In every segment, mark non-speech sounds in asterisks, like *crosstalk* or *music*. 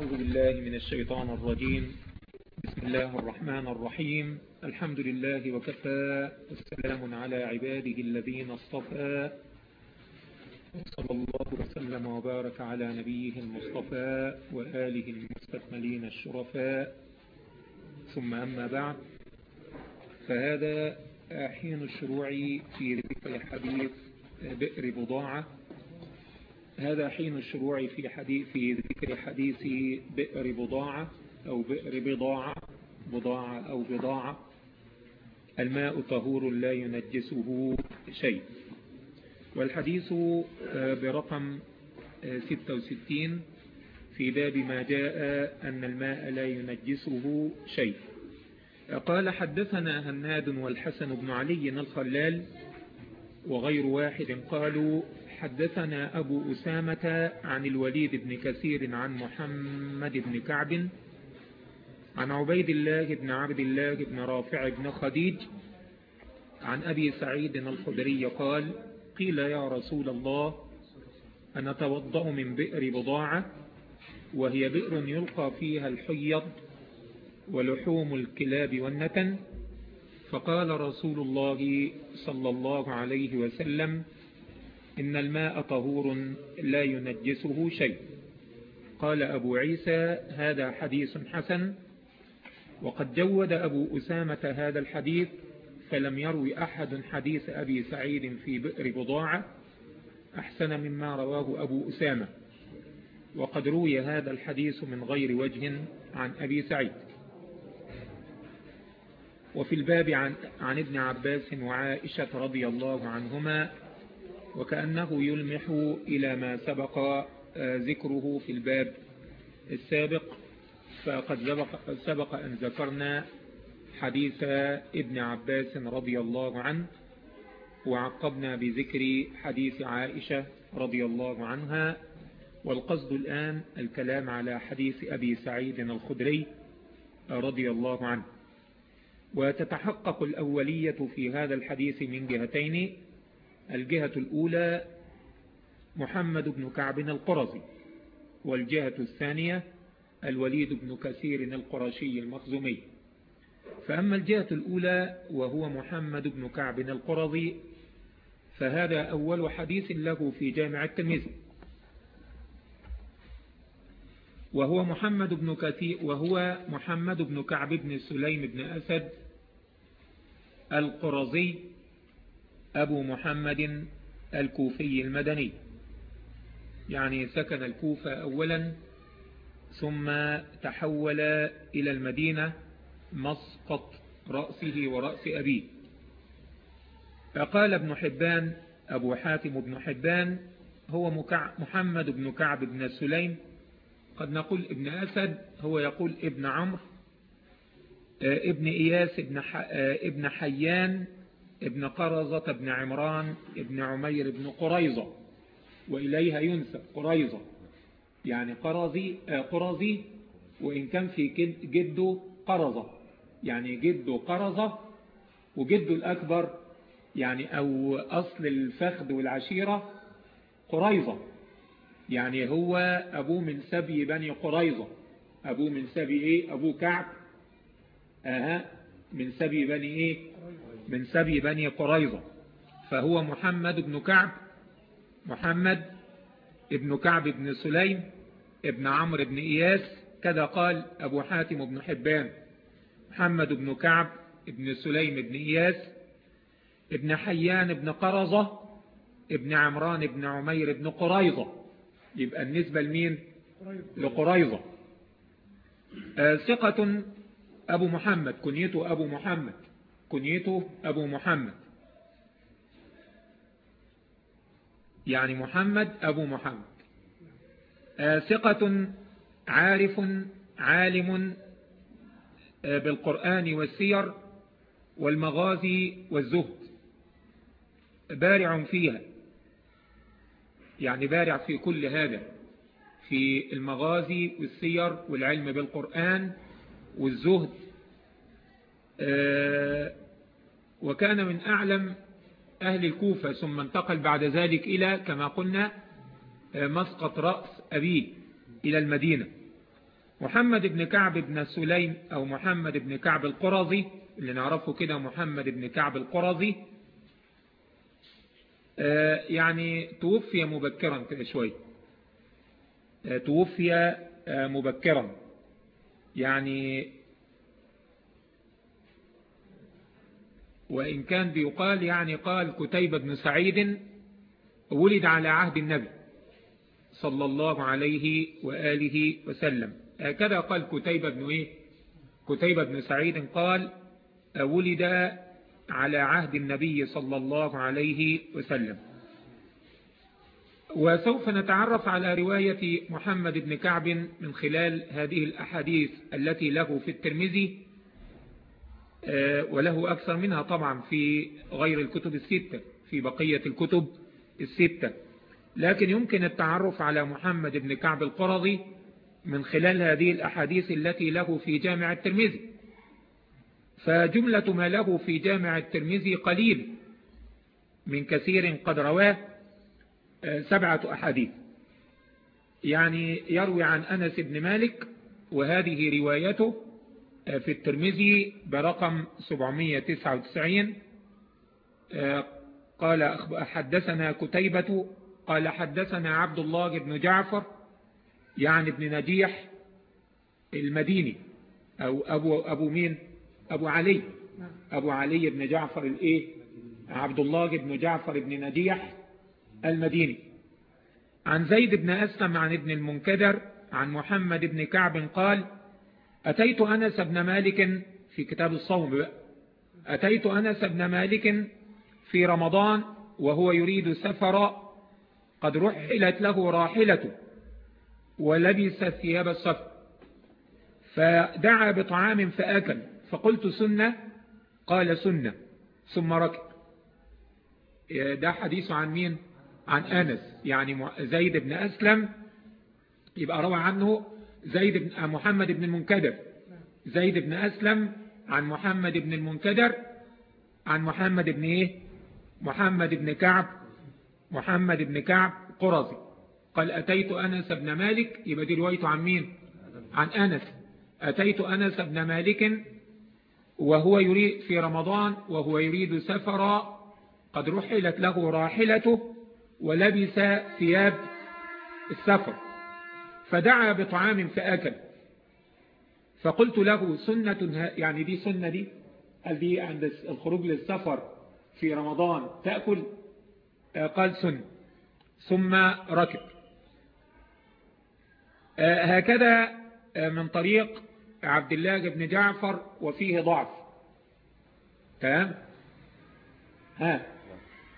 أعوذ بالله من الشيطان الرجيم. بسم الله الرحمن الرحيم. الحمد لله وكفى. والسلام على عباده الذين اصطفى. وصلى الله وسلم وبارك على نبيه المصطفى وآله المستكملين الشرفاء. ثم أما بعد فهذا حين الشروع في ذكر حديث بئر بضاعة. هذا حين الشروع في حديث في ذكر حديث بئر بضاعة أو بئر بضاعة بضاعة أو بضاعة. الماء طهور لا ينجسه شيء. والحديث برقم 66 في باب ما جاء أن الماء لا ينجسه شيء. قال حدثنا هناد والحسن بن علي الخلال وغير واحد قالوا حدثنا أبو أسامة عن الوليد بن كثير عن محمد بن كعب عن عبيد الله بن عبد الله بن رافع بن خديج عن أبي سعيد الخدري قال قيل يا رسول الله أنا توضأ من بئر بضاعة وهي بئر يلقى فيها الحيض ولحوم الكلاب والنتن؟ فقال رسول الله صلى الله عليه وسلم إن الماء طهور لا ينجسه شيء. قال أبو عيسى هذا حديث حسن. وقد جود أبو أسامة هذا الحديث فلم يروي أحد حديث أبي سعيد في بئر بضاعة. أحسن مما رواه أبو أسامة. وقد روي هذا الحديث من غير وجه عن أبي سعيد. وفي الباب عن, عن ابن عباس وعائشة رضي الله عنهما وكأنه يلمح إلى ما سبق ذكره في الباب السابق. فقد سبق, سبق أن ذكرنا حديث ابن عباس رضي الله عنه وعقبنا بذكر حديث عائشة رضي الله عنها. والقصد الآن الكلام على حديث أبي سعيد الخدري رضي الله عنه. وتتحقق الأولية في هذا الحديث من جهتين الجهة الأولى محمد بن كعب القرظي والجهة الثانية الوليد بن كثير القرشي المخزومي. فأما الجهة الأولى وهو محمد بن كعب القرظي فهذا أول حديث له في جامع الترمذي وهو محمد بن كثير وهو محمد بن كعب بن سليم بن أسد القرظي أبو محمد الكوفي المدني. يعني سكن الكوفة أولا ثم تحول إلى المدينة مسقط رأسه ورأس أبيه. فقال ابن حبان أبو حاتم بن حبان هو محمد بن كعب بن سليم. قد نقول ابن أسد هو يقول ابن عمرو ابن إياس ابن, ابن حيان ابن قرزة ابن عمران ابن عمير ابن قريظة. وإليها ينسب قريظة. يعني قرزي قرزي وإن كان في جده قرزة. يعني جده قرزة وجده الأكبر يعني أو أصل الفخذ والعشيرة قريظة. يعني هو أبوه من سبي بني قريظة. أبوه من سبي إيه؟ أبوه كعب. أها. من سبي بني إيه؟ من سبي بني قريظة فهو محمد بن كعب محمد ابن كعب بن سليم ابن عمرو بن إياس كذا قال أبو حاتم بن حبان محمد بن كعب ابن سليم بن إياس ابن حيان بن قرظة ابن عمران بن عمير بن قريظة. يبقى النسبة لمين؟ لقريظة. آه ثقة أبو محمد كنيته أبو محمد. كنيته أبو محمد. يعني محمد أبو محمد. آه ثقة عارف عالم آه بالقرآن والسير والمغازي والزهد. بارع فيها. يعني بارع في كل هذا. في المغازي والسير والعلم بالقرآن والزهد. وكان من أعلم أهل الكوفة ثم انتقل بعد ذلك إلى كما قلنا مسقط رأس أبيه إلى المدينة. محمد بن كعب بن سليم أو محمد بن كعب القرظي اللي نعرفه كده محمد بن كعب القرظي آه، يعني توفي مبكرا كده شوي آه، توفي آه، مبكرا. يعني وإن كان بيقال يعني قال كتيبة بن سعيد ولد على عهد النبي صلى الله عليه وآله وسلم. هكذا قال كتيبة بن إيه؟ كتيبة بن سعيد قال ولد على عهد النبي صلى الله عليه وسلم. وسوف نتعرف على رواية محمد بن كعب من خلال هذه الأحاديث التي له في الترمذي وله أكثر منها طبعا في غير الكتب الستة في بقية الكتب الستة. لكن يمكن التعرف على محمد بن كعب القرظي من خلال هذه الأحاديث التي له في جامع الترمذي. فجملة ما له في جامع الترمذي قليل من كثير قد رواه آه، سبعة أحاديث. يعني يروي عن أنس بن مالك وهذه روايته آه، في الترمذي برقم 799 آه، قال حدثنا كتيبة قال حدثنا عبد الله بن جعفر يعني ابن نجيح المديني أو أبو, أبو مين؟ أبو علي أبو علي بن جعفر الإيه؟ عبد الله بن جعفر بن نجيح المديني. عن زيد بن أسلم عن ابن المنكدر عن محمد بن كعب قال أتيت أنس بن مالك في كتاب الصوم. بقى أتيت أنس بن مالك في رمضان وهو يريد سفر قد رحلت له راحلته ولبس ثياب السفر فدعا بطعام فأكل فقلت سنة؟ قال سنة. ثم ركب. ده حديث عن مين؟ عن أنس. يعني زيد بن أسلم. يبقى روى عنه زيد بن محمد بن المنكدر. زيد بن أسلم عن محمد بن المنكدر عن محمد بن إيه؟ محمد بن كعب محمد بن كعب قرظي. قال أتيت أنس بن مالك يبقى دي روايته عن مين؟ عن أنس. أتيت أنس بن مالك وهو يريد في رمضان وهو يريد سفرا قد رحلت له راحلته ولبس ثياب السفر. فدعا بطعام فأكل. فقلت له سنة يعني دي سنة دي؟ هل دي عند الخروج للسفر في رمضان تأكل؟ آه، قال سنة ثم ركب. آه، هكذا آه، من طريق عبد الله بن جعفر وفيه ضعف. تمام؟ ها.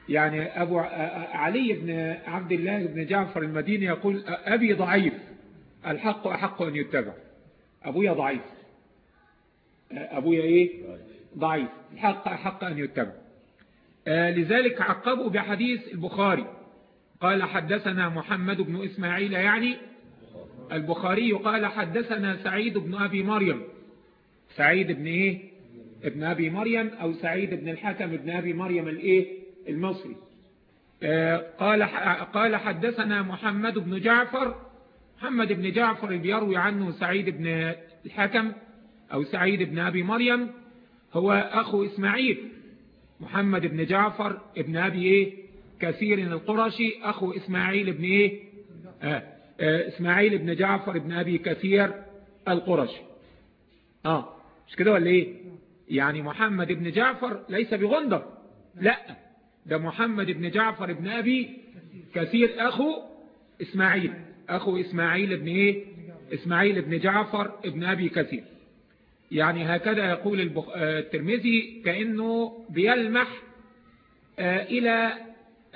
يعني أبو علي بن عبد الله بن جعفر المديني يقول أبي ضعيف. الحق أحق أن يتبع. أبويا ضعيف. أبويا إيه؟ ضعيف. الحق أحق أن يتبع. آه، لذلك عقبوا بحديث البخاري. قال حدثنا محمد بن إسماعيل يعني البخاري قال حدثنا سعيد بن أبي مريم. سعيد بن إيه؟ ابن أبي مريم أو سعيد بن الحكم ابن أبي مريم الإيه؟ المصري. آه، قال قال حدثنا محمد بن جعفر محمد بن جعفر بيروي عنه سعيد بن الحكم أو سعيد بن أبي مريم هو أخو إسماعيل. محمد بن جعفر ابن أبي إيه؟ كثير القرشي أخو إسماعيل بن إيه؟ آه آه إسماعيل بن جعفر ابن أبي كثير القرشي. آه مش كده ولا إيه؟ يعني محمد بن جعفر ليس بغندر. لا ده محمد بن جعفر ابن أبي كثير أخو إسماعيل. أخو إسماعيل بن إيه؟ إسماعيل بن جعفر ابن أبي كثير. يعني هكذا يقول آه، الترمذي كأنه بيلمح آه، إلى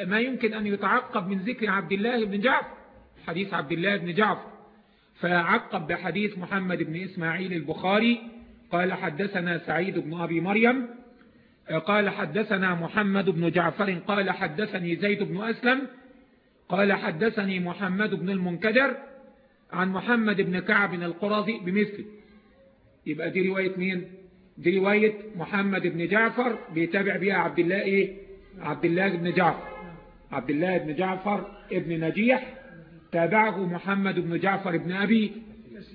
ما يمكن أن يتعقب من ذكر عبد الله بن جعفر حديث عبد الله بن جعفر. فعقب بحديث محمد بن إسماعيل البخاري قال حدثنا سعيد بن أبي مريم آه، قال حدثنا محمد بن جعفر قال حدثني زيد بن أسلم قال حدثني محمد بن المنكدر عن محمد بن كعب القرظي بمثله. يبقى دي رواية مين؟ دي رواية محمد بن جعفر بيتابع بها عبد الله إيه؟ عبد الله بن جعفر. عبد الله بن جعفر ابن نجيح تابعه محمد بن جعفر بن أبي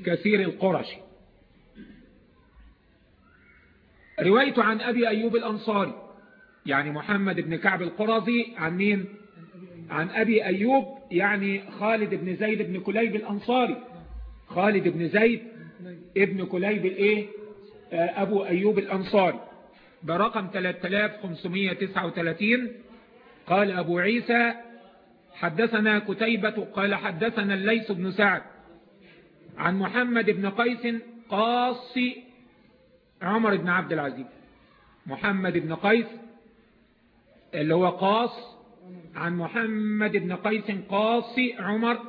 كثير القرشي. روايته عن أبي أيوب الأنصاري يعني محمد بن كعب القرظي عن مين؟ عن أبي أيوب يعني خالد بن زيد بن كليب الأنصاري. خالد بن زيد ابن كليب الإيه؟ آه، أبو أيوب الأنصاري. برقم 3539 قال أبو عيسى حدثنا كتيبة قال حدثنا الليث بن سعد عن محمد بن قيس قاص عمر بن عبد العزيز. محمد بن قيس اللي هو قاص عن محمد بن قيس قاص عمر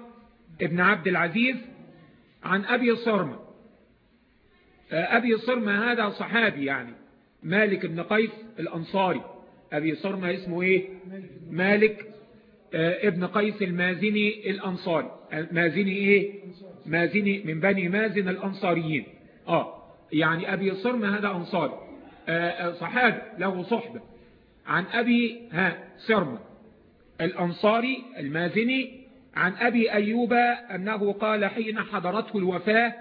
بن عبد العزيز عن أبي صرمة. أبي صرمة هذا صحابي يعني مالك بن قيس الأنصاري. أبي صرمة اسمه إيه؟ مالك. آه، ابن قيس المازني الأنصاري. مازني إيه؟ مازني من بني مازن الأنصاريين. آه يعني أبي صرمة هذا أنصاري. آه، آه، صحابي له صحبة. عن أبي ها صرمة. الأنصاري المازني عن أبي أيوب أنه قال حين حضرته الوفاة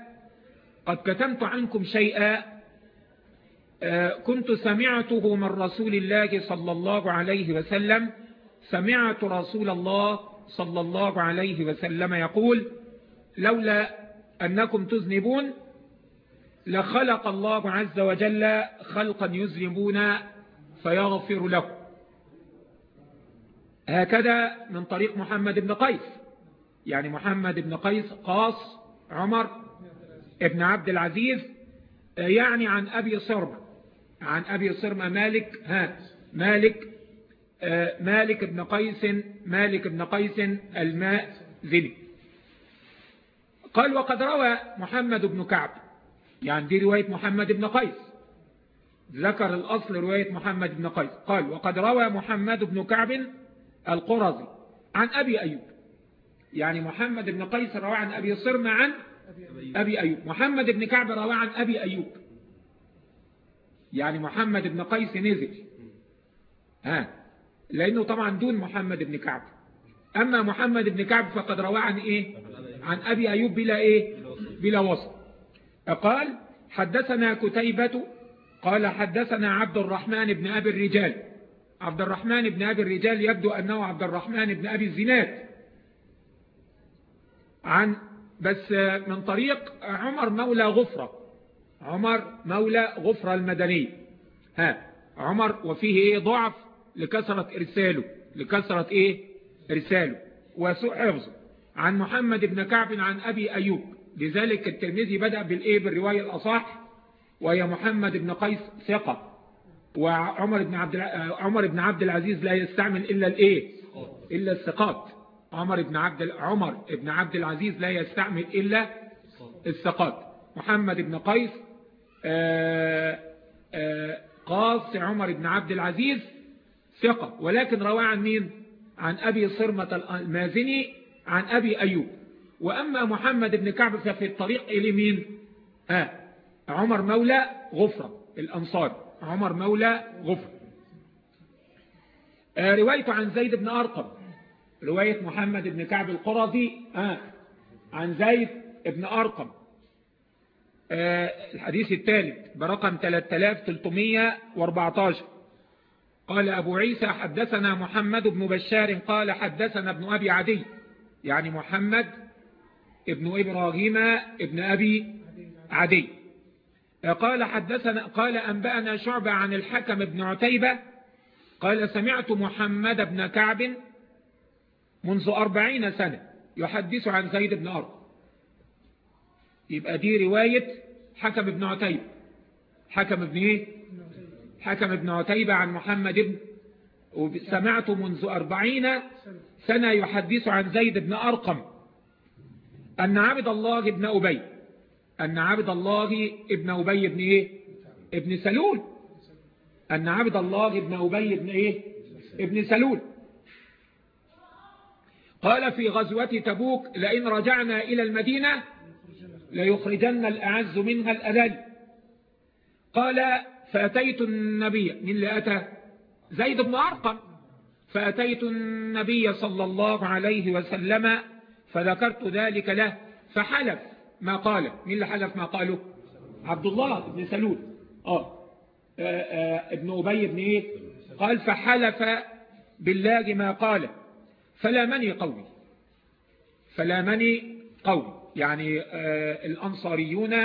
قد كتمت عنكم شيئا كنت سمعته من رسول الله صلى الله عليه وسلم سمعت رسول الله صلى الله عليه وسلم يقول لولا أنكم تذنبون لخلق الله عز وجل خلقا يذنبون فيغفر لكم. هكذا من طريق محمد بن قيس. يعني محمد بن قيس قاص عمر ابن عبد العزيز يعني عن أبي صرمة. عن أبي صرمة مالك ها مالك آه، مالك بن قيس مالك بن قيس الماء ذني قال وقد روى محمد بن كعب. يعني دي رواية محمد بن قيس. ذكر الأصل رواية محمد بن قيس. قال وقد روى محمد بن كعب القرظي عن أبي أيوب. يعني محمد بن قيس روى عن أبي صرم عن أبي أيوب. محمد بن كعب روى عن أبي أيوب. يعني محمد بن قيس نزل. ها؟ لأنه طبعا دون محمد بن كعب. أما محمد بن كعب فقد روى عن إيه؟ عن أبي أيوب بلا إيه؟ بلا وصف. قال حدثنا كتيبة قال حدثنا عبد الرحمن بن أبي الرجال. عبد الرحمن بن أبي الرجال يبدو أنه عبد الرحمن بن أبي الزناد. عن بس من طريق عمر مولى غفرة. عمر مولى غفرة المدني. ها عمر وفيه إيه؟ ضعف لكثرة إرساله لكثرة إيه؟ إرساله. وسوء حفظه. عن محمد بن كعب عن أبي أيوب. لذلك الترمذي بدأ بالإيه؟ بالرواية الأصح. وهي محمد بن قيس ثقة. وعمر بن عبد عمر بن عبد العزيز لا يستعمل إلا الإيه؟ إلا الثقات. عمر بن عبد عمر بن عبد العزيز لا يستعمل إلا الثقات. محمد بن قيس آه، آه، قاص عمر بن عبد العزيز ثقة. ولكن روى عن مين؟ عن أبي صرمة المازني عن أبي أيوب. وأما محمد بن كعب ففي الطريق إلى مين؟ آه عمر مولى غفرة الأنصار. عمر مولى غفرة آه روايته عن زيد بن أرقم. رواية محمد بن كعب القرظي. آه عن زيد بن أرقم. آه الحديث الثالث برقم 3314 قال أبو عيسى حدثنا محمد بن بشار قال حدثنا ابن أبي عدي يعني محمد ابن إبراهيم ابن أبي عدي. قال حدثنا قال أنبأنا شعبة عن الحكم بن عتيبة قال سمعت محمد بن كعب منذ أربعين سنة يحدث عن زيد بن أرض يبقى دي رواية حكم بن عتيبة. حكم ابن إيه؟ حكم ابن عتيبة عن محمد بن سمعت منذ أربعين سنة يحدث عن زيد بن أرقم أن عبد الله بن أبي أن عبد الله ابن أبي بن إيه؟ ابن سلول. أن عبد الله ابن أبي بن إيه؟ ابن سلول. قال في غزوة تبوك لئن رجعنا إلى المدينة ليخرجن الأعز منها الأذل. قال فأتيت النبي. من اللي أتى؟ زيد بن أرقم. فأتيت النبي صلى الله عليه وسلم فذكرت ذلك له فحلف. ما قال. مين اللي حلف ما قاله؟ عبد الله بن سلول. آه. آه, آه ابن أبي بن إيه؟ قال فحلف بالله ما قال. فلا مني قولي فلا مني قولي يعني آه الأنصاريون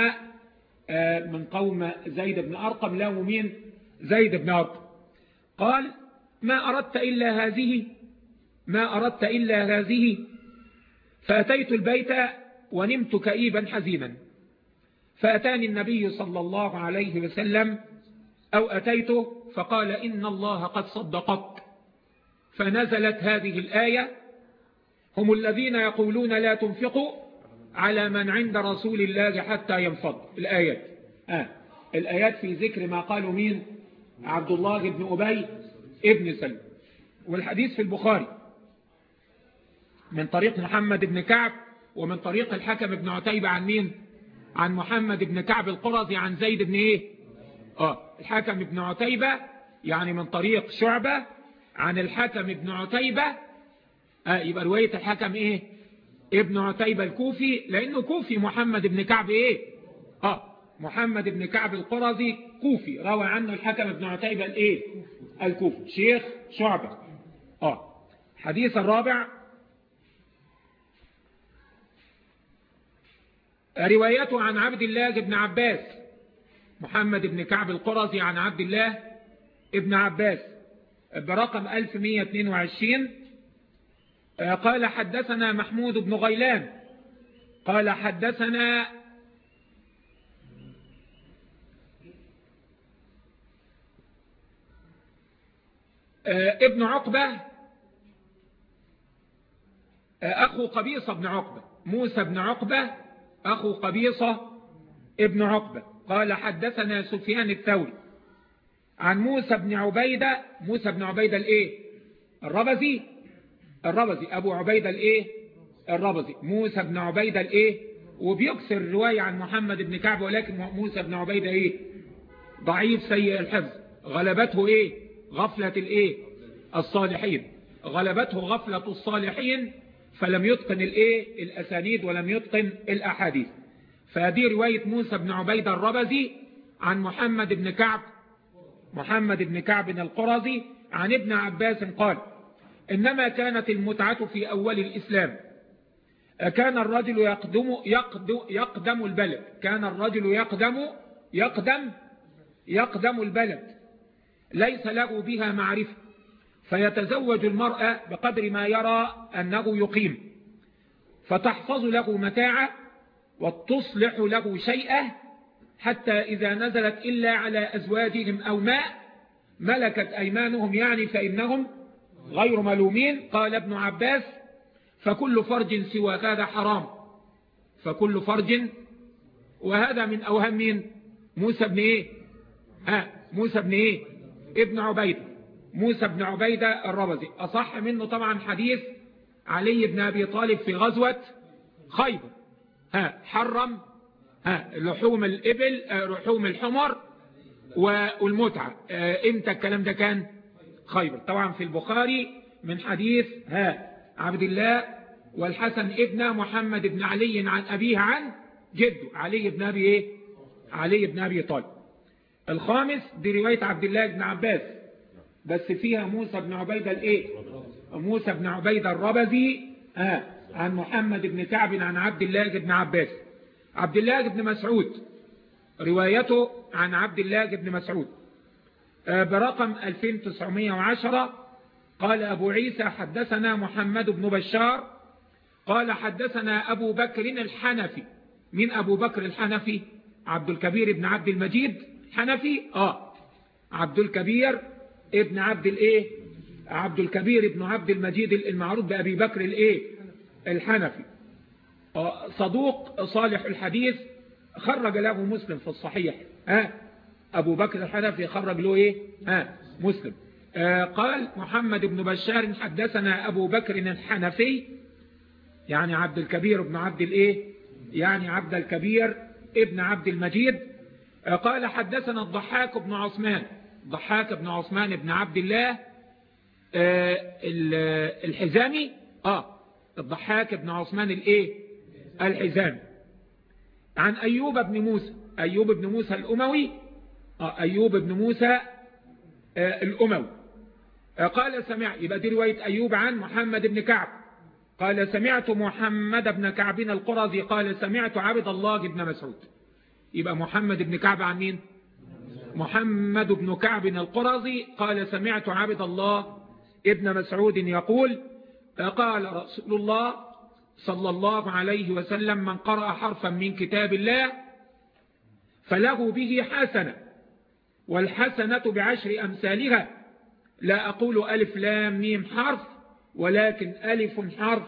من قوم زيد بن أرقم لا مين زيد بن أرقم. قال ما أردت إلا هذه ما أردت إلا هذه. فأتيت البيت ونمت كئيبا حزينا. فأتاني النبي صلى الله عليه وسلم أو أتيته فقال إن الله قد صدقك. فنزلت هذه الآية هم الذين يقولون لا تنفقوا على من عند رسول الله حتى ينفض. الآيات. آه. الآيات في ذكر ما قالوا مين؟ عبد الله بن أبي ابن سلم. والحديث في البخاري. من طريق محمد بن كعب ومن طريق الحكم بن عتيبة عن مين؟ عن محمد بن كعب القرظي عن زيد بن إيه؟ آه الحكم بن عتيبة يعني من طريق شعبة عن الحكم بن عتيبة. آه يبقى رواية الحكم إيه؟ ابن عتيبة الكوفي لأنه كوفي محمد بن كعب إيه؟ آه محمد بن كعب القرظي كوفي روى عنه الحكم بن عتيبة الإيه؟ الكوفي شيخ شعبة. آه حديث الرابع روايته عن عبد الله بن عباس محمد بن كعب القرظي عن عبد الله ابن عباس برقم 1122 قال حدثنا محمود بن غيلان. قال حدثنا ابن عقبة أخو قبيصة بن عقبة موسى بن عقبة أخو قبيصة ابن عقبة. قال حدثنا سفيان الثوري عن موسى بن عبيدة. موسى بن عبيدة الإيه؟ الربزي. الربزي. أبو عبيدة الإيه؟ الربزي. موسى بن عبيدة الإيه؟ وبيكسر الرواية عن محمد بن كعب ولكن موسى بن عبيدة إيه؟ ضعيف سيء الحفظ. غلبته إيه؟ غفلة الإيه؟ الصالحين. غلبته غفلة الصالحين فلم يتقن الإيه؟ الأسانيد ولم يتقن الأحاديث. فهذه رواية موسى بن عبيدة الربزي عن محمد بن كعب محمد بن كعب القرظي عن ابن عباس قال إنما كانت المتعة في أول الإسلام. كان الرجل يقدم, يقدم, يقدم البلد. كان الرجل يقدم يقدم يقدم البلد. ليس له بها معرفة. فيتزوج المرأة بقدر ما يرى أنه يقيم. فتحفظ له متاعه وتصلح له شيئا حتى إذا نزلت إلا على أزواجهم أو ماء ملكت أيمانهم يعني فإنهم غير ملومين. قال ابن عباس فكل فرج سوى هذا حرام. فكل فرج وهذا من أوهام مين؟ موسى بن إيه؟ ها موسى بن إيه؟ ابن عبيدة موسى بن عبيدة الربزي. أصح منه طبعا حديث علي بن أبي طالب في غزوة خيبر. ها حرم ها لحوم الإبل لحوم الحمر والمتعة. إمتى الكلام ده كان؟ خيبر. طبعا في البخاري من حديث ها عبد الله والحسن ابن محمد بن علي عن أبيه عن جده علي بن أبي إيه؟ علي بن أبي طالب. الخامس دي رواية عبد الله بن عباس. بس فيها موسى بن عبيدة الإيه؟ موسى بن عبيدة الربزي ها عن محمد بن كعب عن عبد الله بن عباس. عبد الله بن مسعود روايته عن عبد الله بن مسعود. برقم 2910 قال أبو عيسى حدثنا محمد بن بشار قال حدثنا أبو بكر الحنفي. من أبو بكر الحنفي؟ عبد الكبير بن عبد المجيد. حنفي؟ آه عبد الكبير ابن عبد الايه؟ عبد الكبير ابن عبد المجيد المعروف بأبي بكر الايه؟ الحنفي. صدوق صالح الحديث خرج له مسلم في الصحيح. ها؟ أبو بكر الحنفي خرج له إيه؟ ها؟ مسلم. آه قال محمد بن بشار حدثنا أبو بكر الحنفي يعني عبد الكبير بن عبد الإيه؟ يعني عبد الكبير ابن عبد المجيد. آه قال حدثنا الضحاك بن عثمان. ضحاك بن عثمان بن عبد الله آه الحزامي؟ آه الضحاك بن عثمان الإيه؟ الحزامي. عن أيوب بن موسى أيوب بن موسى الأموي آه، أيوب بن موسى آه، الأموي. آه، قال سمع يبقى دي رواية أيوب عن محمد بن كعب. قال سمعت محمد بن كعب القرظي قال سمعت عبد الله بن مسعود. يبقى محمد بن كعب عن مين؟ محمد بن كعب القرظي قال سمعت عبد الله ابن مسعود يقول قال رسول الله صلى الله عليه وسلم من قرأ حرفا من كتاب الله فله به حسنة والحسنة بعشر أمثالها. لا أقول ألف لام ميم حرف ولكن ألف حرف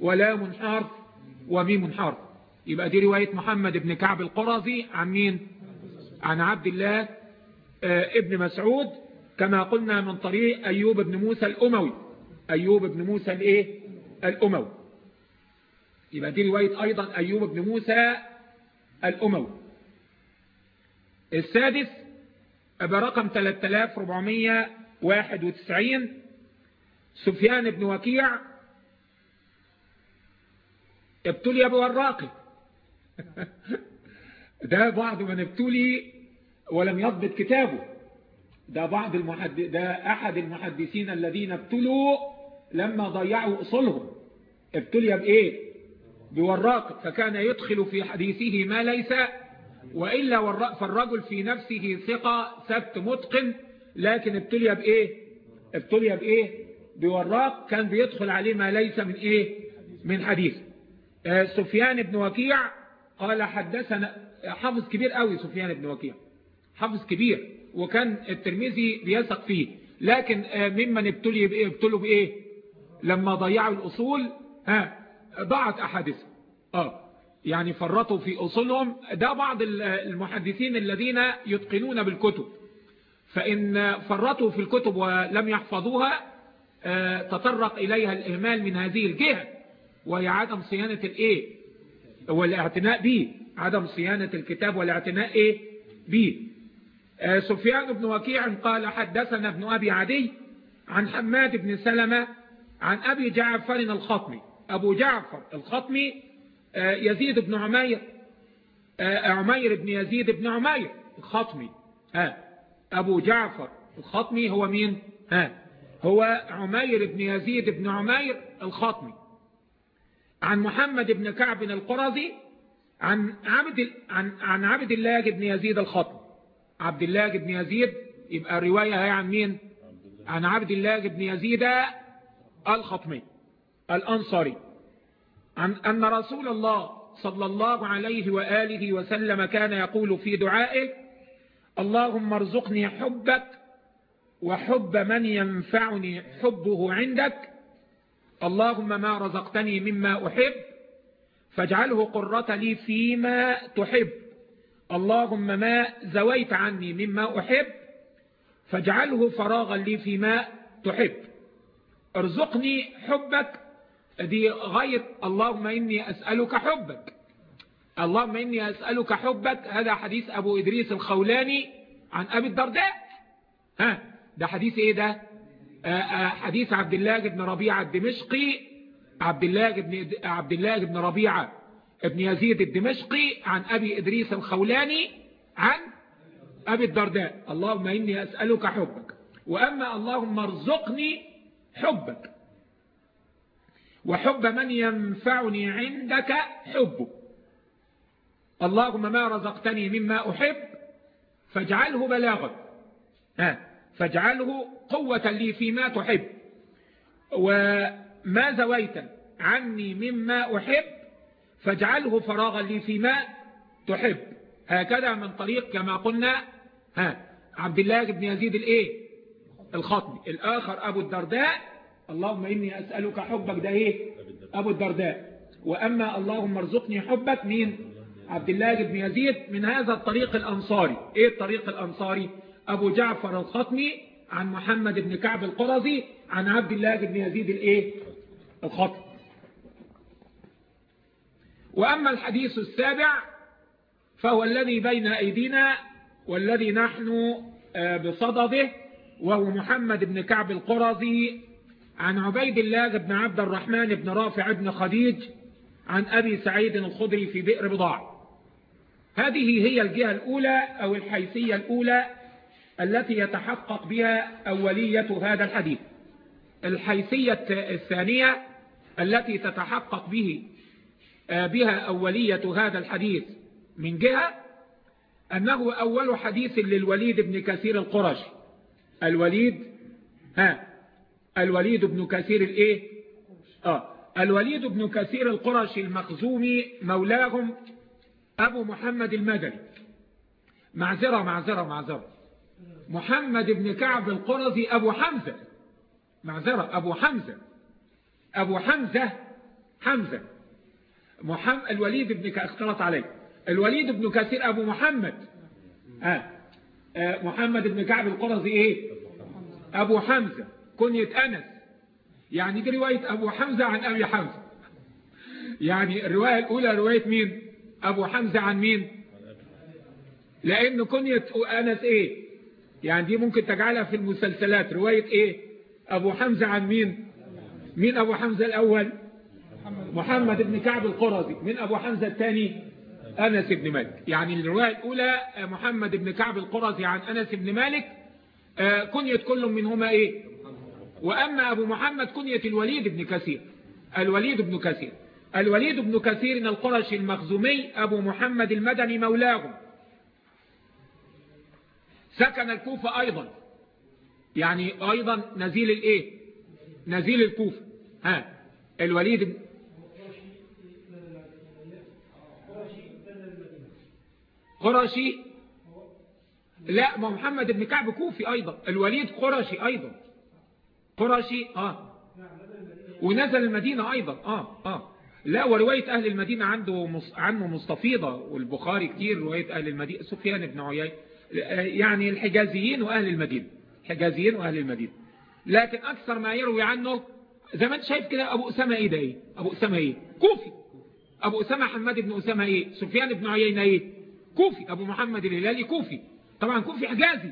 ولام حرف وميم حرف. يبقى دي رواية محمد بن كعب القرظي عن مين عن عبد الله آه، ابن مسعود كما قلنا من طريق أيوب بن موسى الأموي. أيوب بن موسى الإيه؟ الأموي. يبقى دي رواية أيضا أيوب بن موسى الأموي. السادس برقم 3491 سفيان بن وكيع. ابتلي بوراقه *laughs* ده بعض من ابتلي ولم يضبط كتابه. ده بعض المحد... ده أحد المحدثين الذين ابتلوا لما ضيعوا أصولهم. ابتلي بإيه؟ بوراق. فكان يدخل في حديثه ما ليس وإلا فالرجل في نفسه ثقة ثبت متقن لكن ابتلي بإيه؟ ابتلي بإيه؟ بوراق. كان بيدخل عليه ما ليس من إيه؟ من حديث. آه سفيان بن وكيع قال حدثنا حافظ كبير قوي سفيان بن وكيع. حافظ كبير وكان الترمذي بيثق فيه. لكن آه ممن ابتلي ابتلوا بإيه؟ لما ضيعوا الأصول ها ضاعت أحاديث. آه يعني فرطوا في أصولهم. ده بعض المحدثين الذين يتقنون بالكتب. فإن فرطوا في الكتب ولم يحفظوها آه تطرق إليها الإهمال من هذه الجهة وهي عدم صيانة الإيه؟ والاعتناء به. عدم صيانة الكتاب والاعتناء إيه؟ به. آه سفيان بن وكيع قال حدثنا ابن أبي عدي عن حماد بن سلمة عن أبي جعفر الخطمي. أبو جعفر الخطمي آه يزيد بن عمير آه عمير بن يزيد بن عمير الخطمي. ها أبو جعفر الخطمي هو مين؟ ها هو عمير بن يزيد بن عمير الخطمي. عن محمد بن كعب القرظي عن عبد عن عن عبد الله بن يزيد الخطمي. عبد الله بن يزيد يبقى الرواية هي عن مين؟ عن عبد الله بن يزيد الخطمي الأنصاري. عن أن رسول الله صلى الله عليه وآله وسلم كان يقول في دعائه اللهم ارزقني حبك وحب من ينفعني حبه عندك اللهم ما رزقتني مما أحب فاجعله قرة لي فيما تحب. اللهم ما زويت عني مما أحب فاجعله فراغا لي فيما تحب. ارزقني حبك دي غير اللهم إني أسألك حبك. اللهم إني أسألك حبك. هذا حديث أبو إدريس الخولاني عن أبي الدرداء. ها ده حديث إيه ده؟ آآ آآ حديث عبد الله بن ربيعة الدمشقي. عبد الله بن عبد الله بن ربيعة. ابن يزيد الدمشقي عن أبي إدريس الخولاني عن أبي الدرداء. اللهم إني أسألك حبك وأما اللهم ارزقني حبك وحب من ينفعني عندك حبه. اللهم ما رزقتني مما أحب فاجعله بلاغا فاجعله قوة لي فيما تحب وما زويت عني مما أحب فاجعله فراغا لي فيما تحب. هكذا من طريق كما قلنا ها عبد الله بن يزيد الإيه؟ الخطمي الآخر أبو الدرداء. اللهم إني أسألك حبك. ده إيه؟ أبو الدرداء. وأما اللهم ارزقني حبك مين عبد الله بن يزيد من هذا الطريق الأنصاري. إيه الطريق الأنصاري؟ أبو جعفر الخطمي عن محمد بن كعب القرظي عن عبد الله بن يزيد الإيه؟ الخطمي وأما الحديث السابع فهو الذي بين أيدينا والذي نحن بصدده وهو محمد بن كعب القرظي عن عبيد الله بن عبد الرحمن بن رافع بن خديج عن أبي سعيد الخدري في بئر بضاع. هذه هي الجهة الأولى أو الحيثية الأولى التي يتحقق بها أولية هذا الحديث. الحيثية الثانية التي تتحقق به بها أولية هذا الحديث. من جهة أنه أول حديث للوليد بن كثير القرشي. الوليد ها الوليد بن كثير الإيه؟ آه الوليد بن كثير القرشي المخزومي مولاهم أبو محمد المدني. معذرة معذرة معذرة. محمد بن كعب القرظي أبو حمزة. معذرة أبو حمزة. أبو حمزة حمزة. محمد الوليد بن اختلط عليه الوليد بن كثير أبو محمد. آه. آه محمد بن كعب القرظي إيه؟ أبو حمزة كنية أنس. يعني دي رواية أبو حمزة عن أبي حمزة. يعني الرواية الأولى رواية مين؟ أبو حمزة عن مين؟ لأن كنية أنس إيه؟ يعني دي ممكن تجعلها في المسلسلات. رواية إيه؟ أبو حمزة عن مين؟ مين أبو حمزة الأول؟ محمد بن كعب القرظي من أبو حمزة الثاني أنس بن مالك. يعني الرواية الأولى محمد بن كعب القرظي عن أنس بن مالك كنية كل منهما إيه؟ وأما أبو محمد كنية الوليد بن كثير. الوليد بن كثير. الوليد بن كثير القرشي المخزومي أبو محمد المدني مولاهم. سكن الكوفة أيضا. يعني أيضا نزيل الإيه؟ نزيل الكوفة. ها الوليد بن قرشي؟ لا ما محمد بن كعب كوفي أيضا. الوليد قرشي أيضا. قرشي آه. ونزل المدينة أيضا آه آه. لا ورواية أهل المدينة عنده مص... عنه مستفيضة. والبخاري كتير رواية أهل المدينة. سفيان بن عيين يعني الحجازيين وأهل المدينة. الحجازيين وأهل المدينة. لكن أكثر ما يروي عنه زي ما انت شايف كده أبو أسامة إيه ده إيه؟ أبو أسامة إيه؟ كوفي. أبو أسامة حماد بن أسامة إيه؟ سفيان بن عيينة إيه؟ كوفي أبو محمد الهلالي كوفي. طبعا كوفي حجازي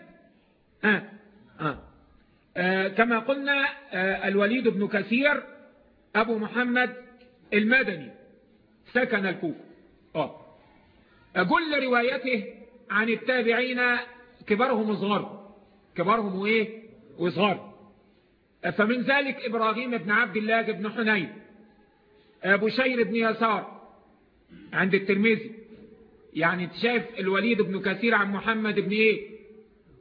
آه. آه. آه كما قلنا آه الوليد بن كثير أبو محمد المدني. سكن الكوفة. آه. كل روايته عن التابعين كبارهم وصغار كبارهم وايه وصغار. فمن ذلك إبراهيم بن عبد الله بن حنين. بشير بن يسار. عند الترمذي. يعني شايف الوليد بن كثير عن محمد بن إيه؟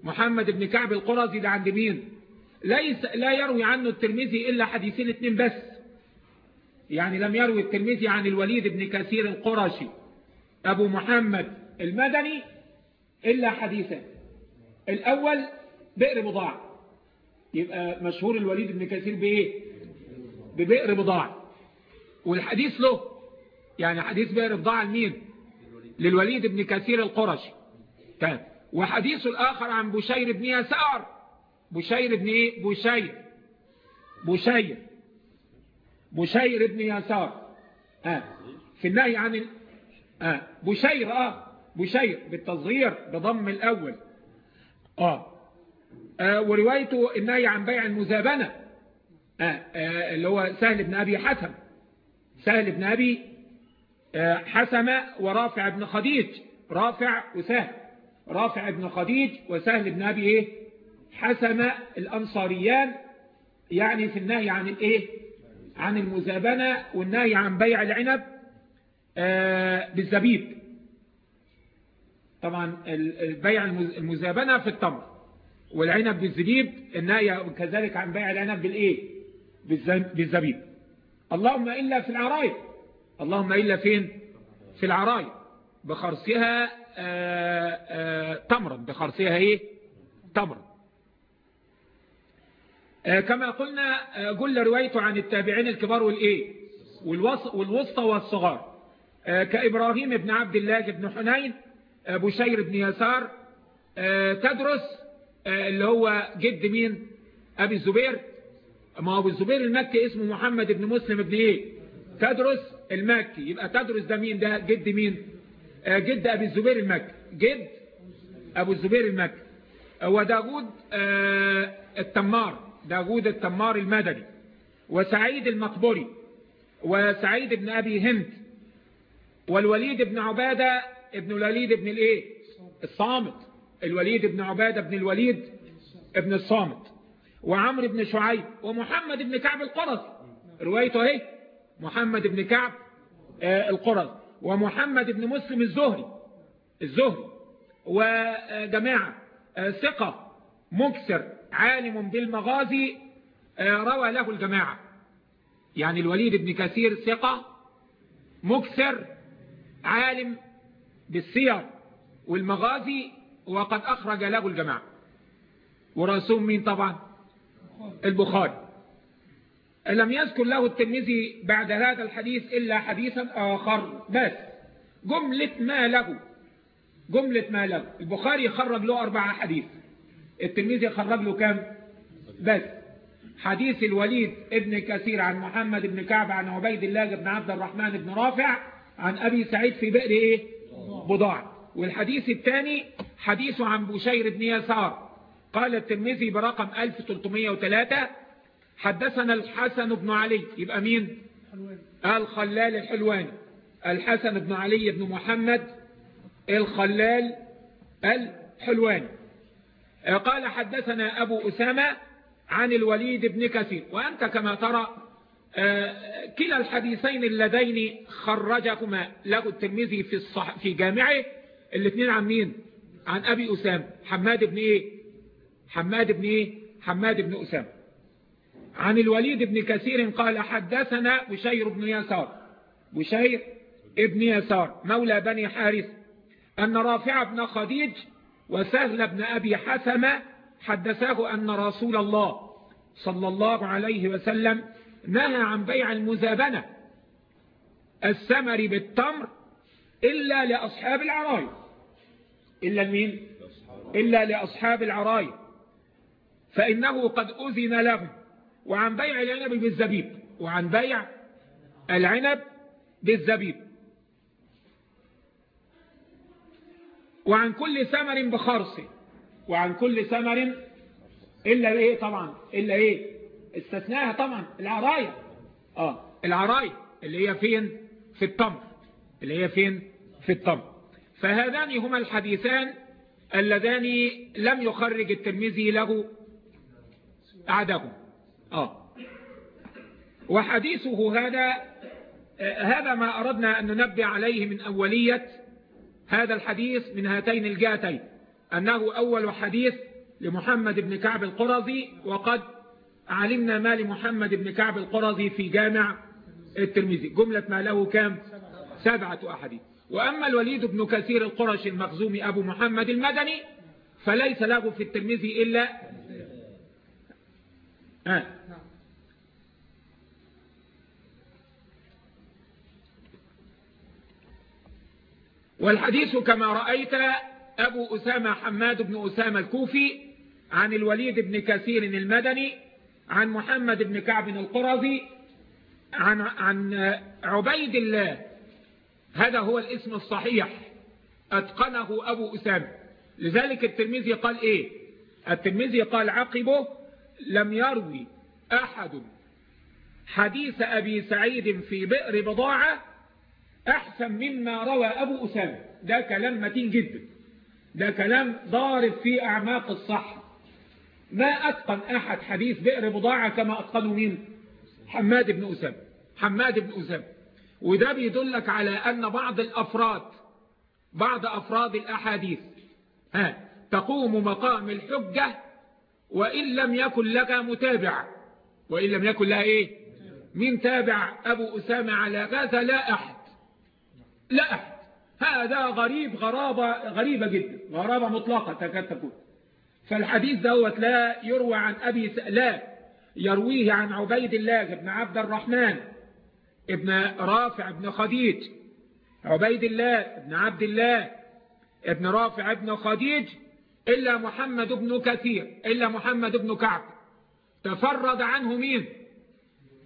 محمد بن كعب القرظي ده عند مين؟ ليس لا يروي عنه الترمذي إلا حديثين اتنين بس. يعني لم يروي الترمذي عن الوليد بن كثير القرشي. أبو محمد المدني إلا حديثان الأول بئر بضاع. يبقى مشهور الوليد بن كثير بإيه؟ ببئر بضاع. والحديث له يعني حديث بئر بضاعة لمين؟ للوليد بن كثير القرشي تمام وحديث الآخر عن بشير بن يسار بشير بن إيه بشير بشير بشير بن يسار آه. في النهي عن ال... آه. بشير آه بشير بالتصغير بضم الأول آه. آه وروايته النهي عن بيع المزابنة آه. آه. اللي هو سهل بن أبي حسم سهل بن أبي آه. حسم ورافع بن خديج رافع وسهل. رافع بن خديج وسهل بن أبي إيه؟ حسم الأنصاريان يعني في النهي عن الإيه؟ عن المزابنة والنهي عن بيع العنب آه بالزبيب. طبعا البيع المزابنة في التمر والعنب بالزبيب النهي كذلك عن بيع العنب بالإيه؟ بالزبيب. اللهم إلا في العراية اللهم إلا فين؟ في العراية بخرسها آآ آآ تمرا بخرسها إيه؟ تمرا كما قلنا قل روايته عن التابعين الكبار والإيه؟ والوسطى والصغار. كإبراهيم بن عبد الله بن حنين بشير بن يسار تدرس اللي هو جد مين؟ أبي الزبير. ما هو الزبير المكي اسمه محمد بن مسلم بن إيه؟ تدرس المكي. يبقى تدرس ده مين؟ ده جد مين؟ جد أبي الزبير المكي. جد أبو الزبير المكي. وداود التمار. داود التمار المدني. وسعيد المقبري. وسعيد بن أبي هند. والوليد بن عبادة ابن الوليد ابن الإيه؟ الصامت. الوليد ابن عبادة ابن الوليد ابن الصامت. وعمرو بن شعيب. ومحمد بن كعب القرظ روايته اهي محمد بن كعب آه القرظ ومحمد بن مسلم الزهري الزهري وجماعة آه ثقة مكسر عالم بالمغازي آه روى له الجماعة. يعني الوليد بن كثير ثقة مكسر عالم بالسير والمغازي وقد أخرج له الجماعة. ورسوم مين طبعا؟ البخاري. لم يذكر له الترمذي بعد هذا الحديث إلا حديثا آخر. بس. جملة ما له. جملة ما له. البخاري خرج له أربعة حديث. الترمذي خرج له كام بس. حديث الوليد ابن كثير عن محمد بن كعب عن عبيد الله بن عبد الرحمن بن رافع عن أبي سعيد في بئر إيه؟ بضاع والحديث الثاني حديث عن بشير بن يسار. قال الترمذي برقم 1303 حدثنا الحسن بن علي يبقى مين؟ الخلال الحلواني. الحسن بن علي بن محمد الخلال الحلواني. قال حدثنا أبو أسامة عن الوليد بن كثير. وأنت كما ترى كلا الحديثين اللذين خرجهما له الترمذي في الصح في جامعه. الاثنين عن مين؟ عن أبي أسامة. حماد بن إيه؟ حماد بن إيه؟ حماد بن أسامة. عن الوليد بن كثير قال حدثنا بشير بن يسار. بشير ابن يسار مولى بني حارث أن رافع بن خديج وسهل بن أبي حسمة حدثاه أن رسول الله صلى الله عليه وسلم نهى عن بيع المزابنة السمر بالتمر إلا لأصحاب العراي. إلا المين إلا لأصحاب العراي. فإنه قد أذن لهم. وعن بيع العنب بالزبيب وعن بيع العنب بالزبيب. وعن كل ثمر بخرص وعن كل ثمر إلا إيه طبعا إلا إيه؟ استثناها طبعا العراية. آه العراية اللي هي فين؟ في التمر اللي هي فين؟ في التمر فهذان هما الحديثان اللذان لم يخرج الترمذي له أعدهم آه. وحديثه هذا هذا ما أردنا أن ننبه عليه من أولية هذا الحديث من هاتين الجهتين. أنه أول حديث لمحمد بن كعب القرظي وقد علمنا ما لمحمد بن كعب القرظي في جامع الترمذي. جملة ما له كام؟ سبعة أحاديث. وأما الوليد بن كثير القرشي المخزومي أبو محمد المدني فليس له في الترمذي إلا والحديث كما رأيت أبو أسامة حماد بن أسامة الكوفي عن الوليد بن كثير المدني عن محمد بن كعب القرظي عن, عن عبيد الله. هذا هو الاسم الصحيح. أتقنه أبو أسامة. لذلك الترمذي قال إيه؟ الترمذي قال عقبه لم يروي أحد. حديث أبي سعيد في بئر بضاعة أحسن مما روى أبو أسامة. ده كلام متين جدا. ده كلام ضارب في أعماق الصح. ما أتقن أحد حديث بئر بضاعة كما أتقنه مين؟ حماد بن أسامة. حماد بن أسامة. وده بيدلك على أن بعض الأفراد بعض أفراد الأحاديث ها تقوم مقام الحجة وإن لم يكن لك متابع. وإن لم يكن لها إيه؟ من تابع. أبو أسامة على هذا لا أحد. لا أحد. هذا غريب غرابة غريبة جدا. غرابة مطلقة تكاد تكون. فالحديث دوت لا يروى عن أبي. لا. يرويه عن عبيد الله بن عبد الرحمن ابن رافع بن خديج. عبيد الله بن عبد الله ابن رافع ابن خديج. إلا محمد بن كثير إلا محمد بن كعب. تفرد عنه مين؟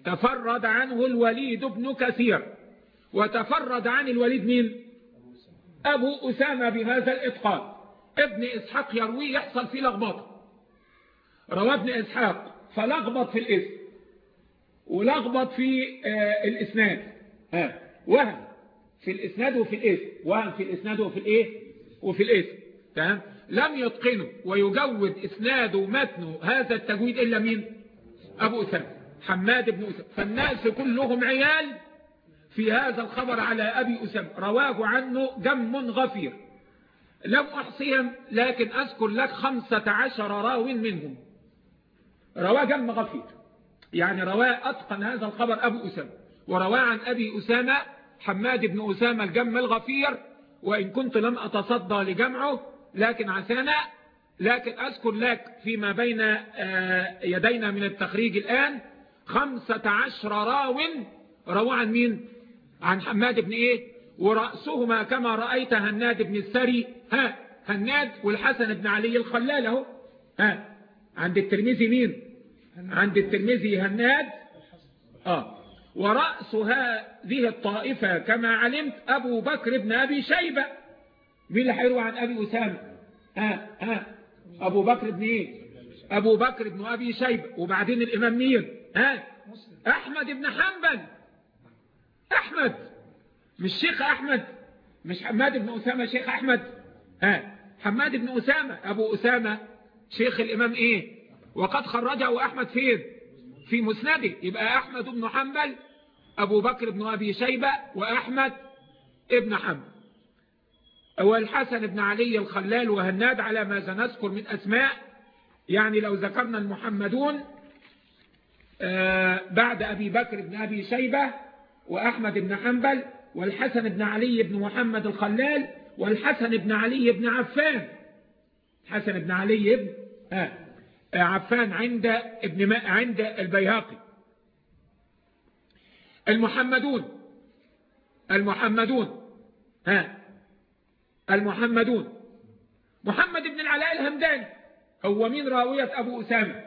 تفرد عنه الوليد بن كثير. وتفرد عن الوليد مين؟ أبو أسامة بهذا الإتقان ابن إسحاق يروي يحصل فيه لخبطة. روى ابن إسحاق فلخبط في الإسم. ولخبط في آه الإسناد. ها وهم في الإسناد وفي الإسم. وهم في الإسناد وفي الإيه؟ وفي الإسم. تمام؟ لم يتقنوا ويجود إسناده ومتنه هذا التجويد إلا مين؟ أبو أسامة حماد بن أسامة. فالناس كلهم عيال في هذا الخبر على أبي أسامة رواه عنه جم غفير. لم أحصيهم لكن أذكر لك خمسة عشر راو منهم. رواه جم غفير. يعني رواه أتقن هذا الخبر أبو أسامة. ورواه عن أبي أسامة حماد بن أسامة الجم الغفير وإن كنت لم أتصدى لجمعه لكن عسانا لكن أذكر لك فيما بين يدينا من التخريج الآن خمسة عشر راو روى عن مين؟ عن حماد بن إيه؟ ورأسهما كما رأيت هناد بن السري. ها هناد والحسن بن علي الخلال أهو. ها عند الترمذي مين؟ عند الترمذي هناد. آه ورأس هذه الطائفة كما علمت أبو بكر بن أبي شيبة. مين اللي حيروى عن أبي أسامة؟ ها ها أبو بكر بن إيه؟ أبو بكر بن أبي شيبة. وبعدين الإمام مين؟ ها؟ أحمد بن حنبل. أحمد. مش شيخ أحمد. مش حماد بن أسامة شيخ أحمد. ها؟ حماد بن أسامة. أبو أسامة شيخ الإمام إيه؟ وقد خرجه أحمد فين في مسنده. يبقى أحمد بن حنبل أبو بكر بن أبي شيبة وأحمد ابن حنبل. والحسن بن علي الخلال وهناد على ما سنذكر من أسماء. يعني لو ذكرنا المحمدون بعد أبي بكر بن أبي شيبة وأحمد بن حنبل والحسن بن علي بن محمد الخلال والحسن بن علي بن عفان. حسن بن علي بن آه عفان عند ابن عند البيهقي. المحمدون المحمدون ها المحمدون. محمد بن العلاء الهمداني هو مين راوية أبو أسامة.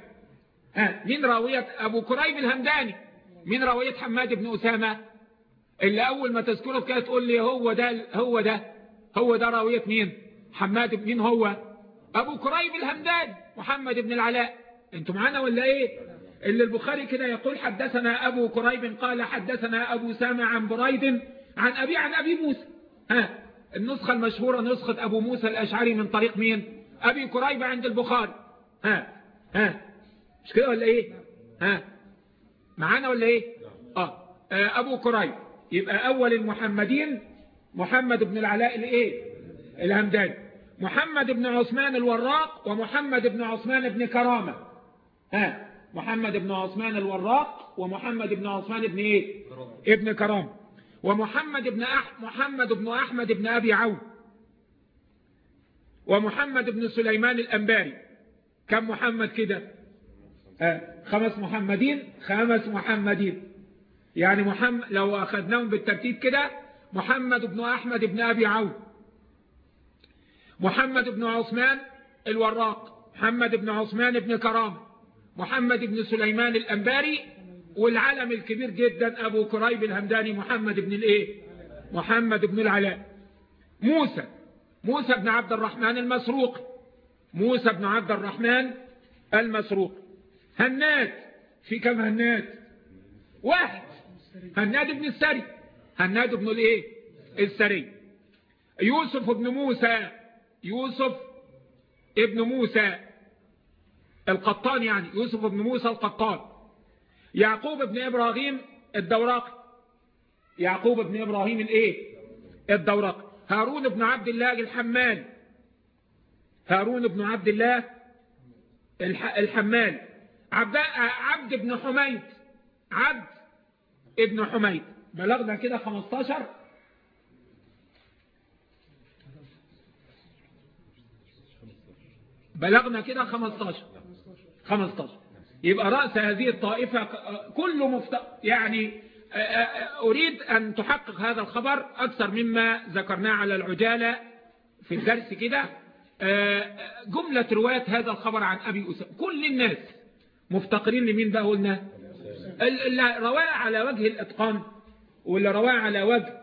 ها مين راوية أبو كريب الهمداني مين راوية حماد بن أسامة. اللي أول ما تذكره كده تقول لي هو ده هو ده هو ده راوية مين؟ حماد مين هو؟ أبو كريب الهمداني محمد بن العلاء. أنتوا معانا ولا إيه؟ اللي البخاري كده يقول حدثنا أبو كريب قال حدثنا أبو سامع عن بريد عن أبي عن أبي موسى. ها النسخة المشهورة نسخة أبو موسى الأشعري من طريق مين؟ أبي كريب عند البخاري. ها ها. مش كده ولا إيه؟ ها. معانا ولا إيه؟ آه. أبو كريب يبقى أول المحمدين محمد بن العلاء الإيه؟ الهمداني. محمد بن عثمان الوراق ومحمد بن عثمان بن كرامة. ها. محمد بن عثمان الوراق ومحمد بن عثمان بن إيه؟ ابن كرامة. ومحمد بن أح محمد بن أحمد بن أبي عون ومحمد بن سليمان الأنباري كم محمد كده آه. خمس محمدين خمس محمدين يعني محمد لو أخذناهم بالترتيب كده محمد بن أحمد بن أبي عون محمد بن عثمان الوراق محمد بن عثمان بن كرام محمد بن سليمان الأنباري والعلم الكبير جدا أبو كريب الهمداني محمد بن الإيه؟ محمد بن العلاء. موسى موسى بن عبد الرحمن المسروق. موسى بن عبد الرحمن المسروق. هناد في كم هناد؟ واحد. هناد بن السري. هناد بن الإيه؟ السري. يوسف بن موسى يوسف ابن موسى القطان يعني يوسف بن موسى القطان. يعقوب بن إبراهيم الدوراقي يعقوب بن إبراهيم الإيه؟ الدوراقي هارون بن عبد الله الحمال. هارون بن عبد الله الحمال. عبد, عبد بن حميد. عبد ابن حميد. بلغنا كده 15 بلغنا كده 15 15 يبقى رأس هذه الطائفة كل مفت... يعني أريد أن تحقق هذا الخبر أكثر مما ذكرناه على العجالة في الدرس كده. جملة رواية هذا الخبر عن أبي أسامة كل الناس مفتقرين لمين بقى قلنا؟ اللي رواه على وجه الإتقان واللي رواه على وجه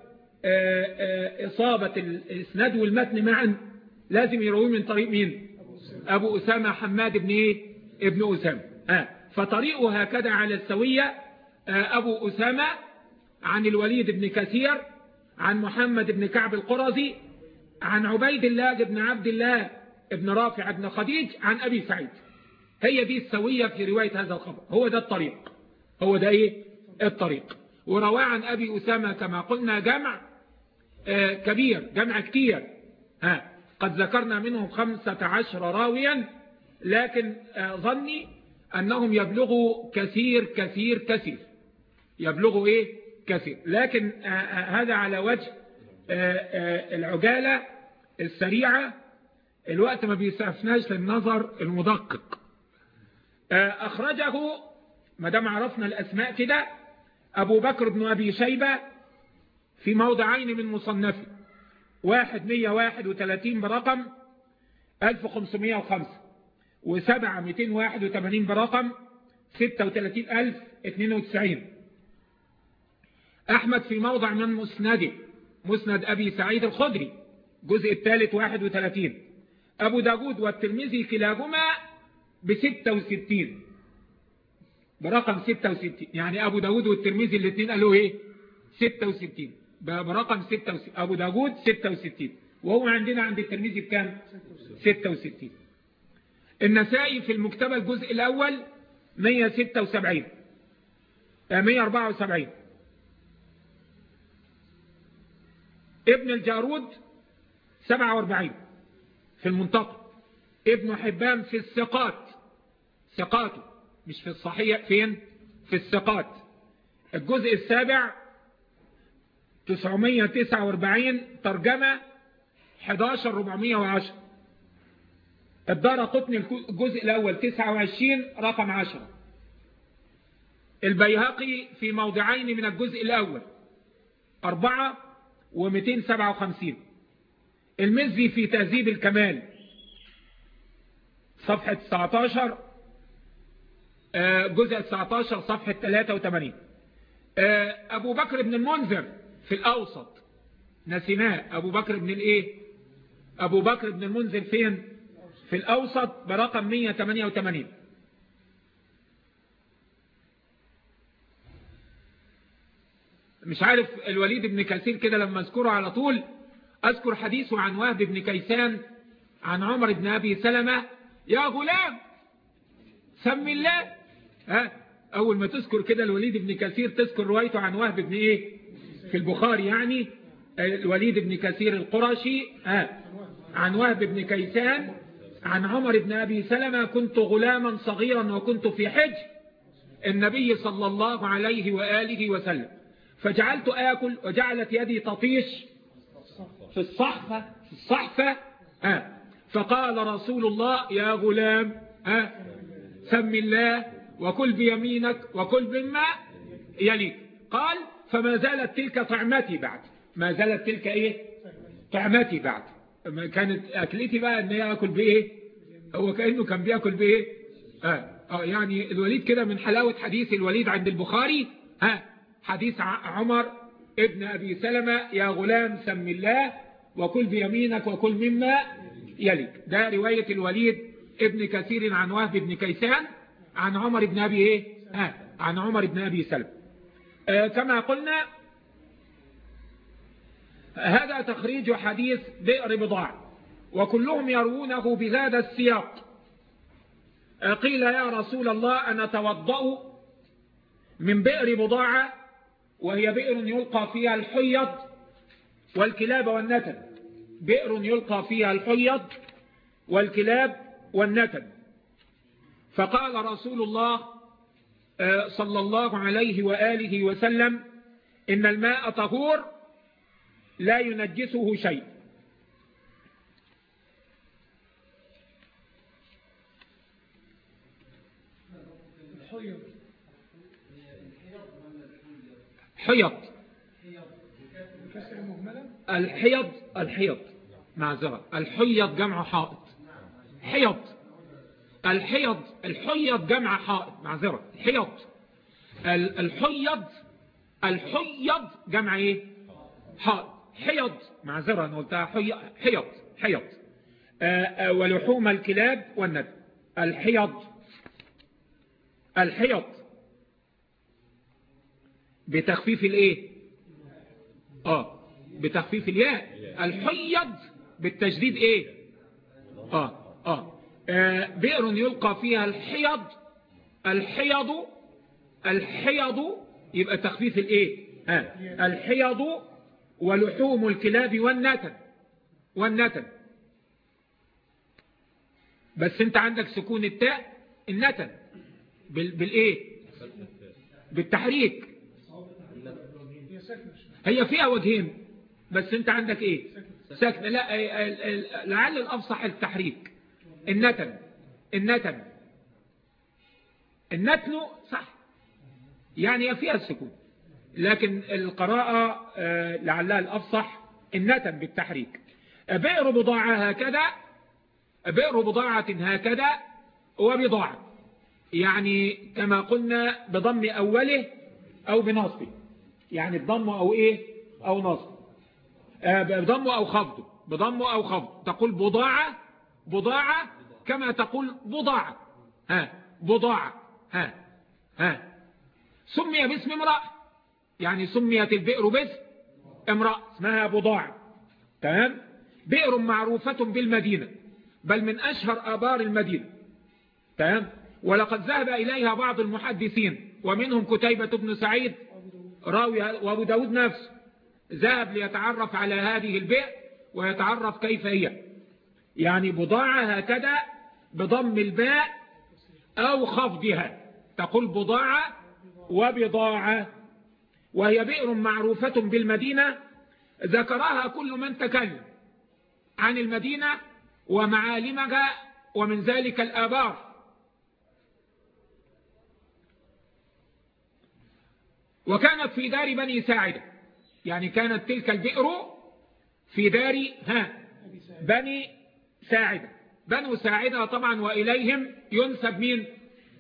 إصابة الإسناد والمتن معا لازم يرويه من طريق مين؟ أبو أسامة حماد بن إيه؟ ابن أسامة. فطريقه هكذا على السوية آه أبو أسامة عن الوليد بن كثير عن محمد بن كعب القرظي عن عبيد الله بن عبد الله بن رافع بن خديج عن أبي سعيد. هي دي السوية في رواية هذا الخبر. هو ده الطريق. هو ده إيه؟ الطريق. ورواه عن أبي أسامة كما قلنا جمع آه كبير جمع كتير. ها قد ذكرنا منهم خمسة عشر راويا لكن آه ظني أنهم يبلغوا كثير كثير كثير. يبلغوا إيه؟ كثير. لكن آه هذا على وجه العجالة السريعة. الوقت ما بيسعفناش للنظر المدقق. أخرجه ما دام عرفنا الأسماء كده أبو بكر بن أبي شيبة في موضعين من مصنفه. واحد مية واحد وثلاثين برقم ألف وخمسمائة وخمسة. وسبعة ميتين واحد وثمانين برقم ستة وثلاثين ألف اثنين وتسعين. أحمد في موضع من مسنده مسند أبي سعيد الخدري جزء الثالث واحد وثلاثين. أبو داود والترمذي كلاهما بستة وستين. برقم ستة وستين. يعني أبو داود والترمذي الاثنين قالوا إيه؟ ستة وستين. برقم ستة وستين أبو داود ستة وستين. وهو عندنا عند الترمذي بكام؟ ستة وستين. النسائي في المكتبة الجزء الأول 176 174 ابن الجارود 47 في المنطقة ابن حبان في الثقات. ثقاته مش في الصحيح فين؟ في الثقات. الجزء السابع 949 ترجمة 11410 الدار قطن الجزء الأول 29 رقم 10 البيهقي في موضعين من الجزء الأول 4 و257 المزي في تهذيب الكمال صفحة 19 جزء 19 صفحة 83 أبو بكر بن المنذر في الأوسط. نسيناه. أبو بكر بن الإيه؟ أبو بكر بن المنذر فين؟ في الأوسط برقم 188 مش عارف الوليد بن كثير كده لما أذكره على طول أذكر حديثه عن وهب بن كيسان عن عمر بن أبي سلمة. يا غلام! سم الله! ها؟ أول ما تذكر كده الوليد بن كثير تذكر روايته عن وهب بن إيه؟ في البخاري يعني. الوليد بن كثير القرشي ها؟ عن وهب بن كيسان. عن عمر بن أبي سلمة كنت غلاما صغيرا وكنت في حج النبي صلى الله عليه وآله وسلم. فجعلت آكل وجعلت يدي تطيش في الصحفة في الصحفة ها. فقال رسول الله يا غلام ها سم الله وكل بيمينك وكل مما يليك. قال فما زالت تلك طعمتي بعد. ما زالت تلك إيه؟ طعمتي بعد. كانت أكلتي بقى إن هي آكل بايه هو كأنه كان بياكل بايه آه. آه يعني الوليد كده من حلاوة حديث الوليد عند البخاري ها حديث عمر ابن أبي سلمة يا غلام سم الله وكل بيمينك وكل مما يليك ده رواية الوليد ابن كثير عن وهب بن كيسان عن عمر بن أبي إيه؟ آه عن عمر بن أبي سلم آه كما قلنا هذا تخريج حديث بئر بضاع وكلهم يروونه بهذا السياق. آه قيل يا رسول الله أنا توضأ من بئر بضاعة وهي بئر يلقى فيها الحيض والكلاب والنتن. بئر يلقى فيها الحيض والكلاب والنتن. فقال رسول الله صلى الله عليه وآله وسلم إن الماء طهور لا ينجسه شيء. حيض. الحيض الحيض. معذرة الحيض جمع حائط. حيض. الحيض الحيض جمع حائط. معذرة حيض. الحيض الحيض جمع إيه؟ حائط. حيض. معذرة أنا قلتها حيض حيض. حيض ولحوم الكلاب والندب. الحيض. الحيض. بتخفيف الإيه؟ آه بتخفيف الياء. الحيض بالتجديد إيه؟ آه آه, آه بئر يلقى فيها الحيض. الحيض الحيض يبقى تخفيف الإيه؟ آه الحيض ولحوم الكلاب والنتن والنتن بس انت عندك سكون التاء النتن بالإيه؟ بالتحريك. هي فيها وجهين بس انت عندك إيه؟ سكن لا لعل الأفصح التحريك. النتن النتن النتن صح. يعني فيها السكون. لكن القراءة لعلها الأفصح النتن بالتحريك. بئر بضاعة هكذا بئر بضاعة هكذا وبضاعة. يعني كما قلنا بضم أوله أو بنصبه. يعني بضم أو إيه؟ أو نصب بضم أو خفض بضم أو خفض تقول بضاعة بضاعة كما تقول بضاعة. ها بضاعة. ها ها. سمي باسم امرأة. يعني سميت البئر باسم امرأة اسمها بضاعة تمام؟ بئر معروفة بالمدينة بل من أشهر آبار المدينة. تمام؟ ولقد ذهب إليها بعض المحدثين ومنهم كتيبة بن سعيد راوي وأبو داود نفسه ذهب ليتعرف على هذه البئر ويتعرف كيف هي. يعني بضاعة هكذا بضم الباء أو خفضها. تقول بضاعة وبضاعة. وهي بئر معروفة بالمدينة ذكرها كل من تكلم عن المدينة ومعالمها ومن ذلك الآبار. وكانت في دار بني ساعدة يعني كانت تلك البئر في دار ها بني ساعدة بنو ساعدة طبعا وإليهم ينسب مين؟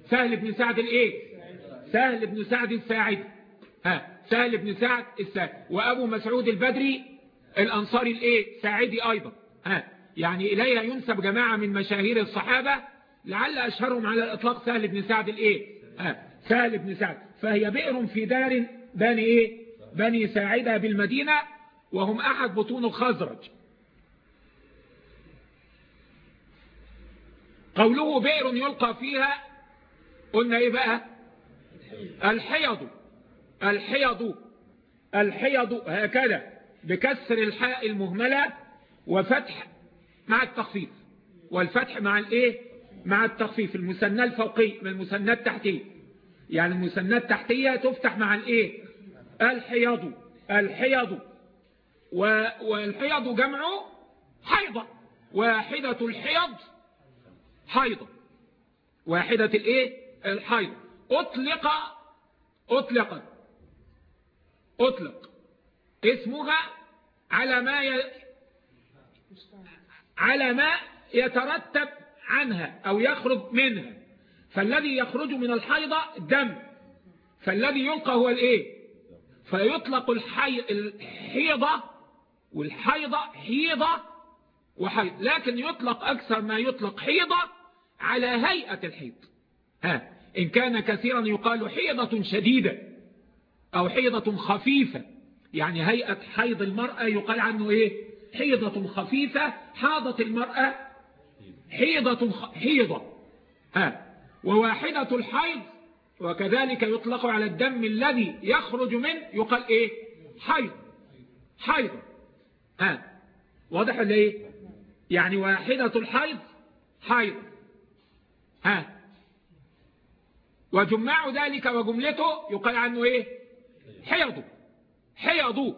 سهل بن سعد الإيه؟ سهل بن سعد الساعد. ها. سهل بن سعد الساعد وأبو مسعود البدري الأنصاري الإيه؟ ساعدي أيضا. ها يعني إليها ينسب جماعة من مشاهير الصحابة لعل أشهرهم على الإطلاق سهل بن سعد الإيه؟ ها سهل بن سعد. فهي بئر في دار بني إيه؟ بني ساعدة بالمدينة وهم أحد بطون الخزرج. قوله بئر يلقى فيها قلنا إيه بقى؟ الحيض. الحيض الحيض هكذا بكسر الحاء المهملة وفتح مع التخفيف والفتح مع الإيه؟ مع التخفيف المثنى الفوقي من المثنى التحتي. يعني المثنى التحتية تفتح مع الإيه؟ الحيض الحيض. والحيض جمع حيضة واحدة الحيض حيضة واحدة الإيه؟ الحيض. أطلق أطلق. أطلق. اسمها على ما ي... على ما يترتب عنها أو يخرج منها. فالذي يخرج من الحيضة دم. فالذي يلقى هو الإيه؟ فيطلق الحي... الحيضة والحيضة حيضة وحيض. لكن يطلق أكثر ما يطلق حيضة على هيئة الحيض. ها إن كان كثيرا يقال حيضة شديدة. أو حيضة خفيفة. يعني هيئة حيض المرأة يقال عنه إيه؟ حيضة خفيفة. حاضت المرأة حيضة خ... حيضة. ها. وواحدة الحيض وكذلك يطلق على الدم الذي يخرج منه يقال إيه؟ حيض. حيض. ها. واضح ولا إيه؟ يعني واحدة الحيض حيض. ها. وجماع ذلك وجملته يقال عنه إيه؟ حيض حيض.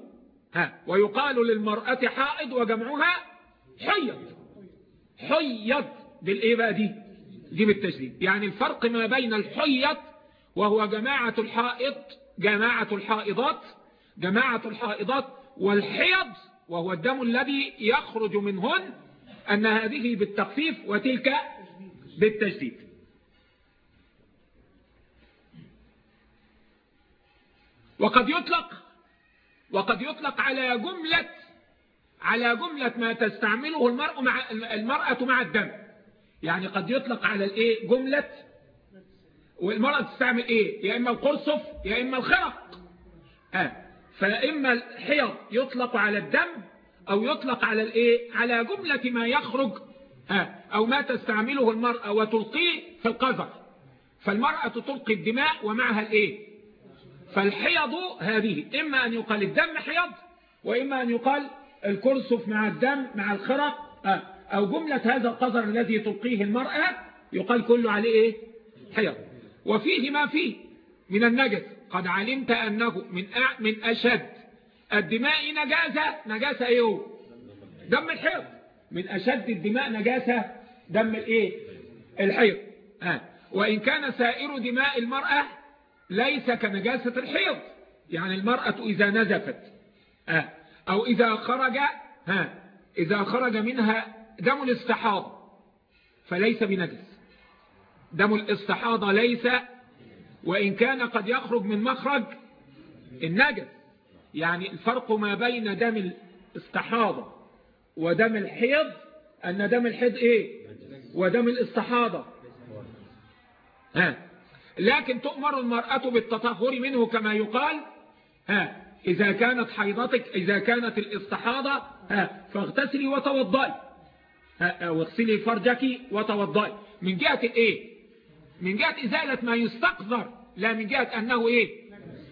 ها ويقال للمرأة حائض وجمعها حيض. حيض بالايه بقى دي؟ دي بالتشديد. يعني الفرق ما بين الحيض وهو جماعة الحائض جماعة الحائضات جماعة الحائضات والحيض وهو الدم الذي يخرج منهن أن هذه بالتخفيف وتلك بالتجديد وقد يطلق وقد يطلق على جملة على جملة ما تستعمله المرء مع المرأة مع الدم. يعني قد يطلق على الإيه؟ جملة. والمرأة تستعمل إيه؟ يا إما القرصف يا إما الخرق. آه. فإما الحيض يطلق على الدم أو يطلق على الإيه؟ على جملة ما يخرج. ها أو ما تستعمله المرأة وتلقيه في القذر فالمرأة تلقي الدماء ومعها الإيه؟ فالحيض هذه إما أن يقال الدم حيض وإما أن يقال الكرسف مع الدم مع الخرق أو جملة هذا القذر الذي تلقيه المرأة يقال كله عليه إيه؟ حيض. وفيه ما فيه من النجس. قد علمت أنه من من أشد الدماء نجاسة. نجاسة إيه دم الحيض. من أشد الدماء نجاسة دم الإيه؟ الحيض. آه. وإن كان سائر دماء المرأة ليس كنجاسة الحيض. يعني المرأة إذا نزفت. أو إذا خرج ها إذا خرج منها دم الاستحاضة فليس بنجس. دم الاستحاضة ليس وإن كان قد يخرج من مخرج النجس. يعني الفرق ما بين دم الاستحاضة ودم الحيض أن دم الحيض إيه؟ ودم الاستحاضة. ها لكن تؤمر المرأة بالتطهر منه كما يقال. ها إذا كانت حيضتك إذا كانت الاستحاضة ها فاغتسلي وتوضئي واغسلي فرجك وتوضئي من جهة الايه من جهة إزالة ما يستقذر لا من جهة أنه إيه؟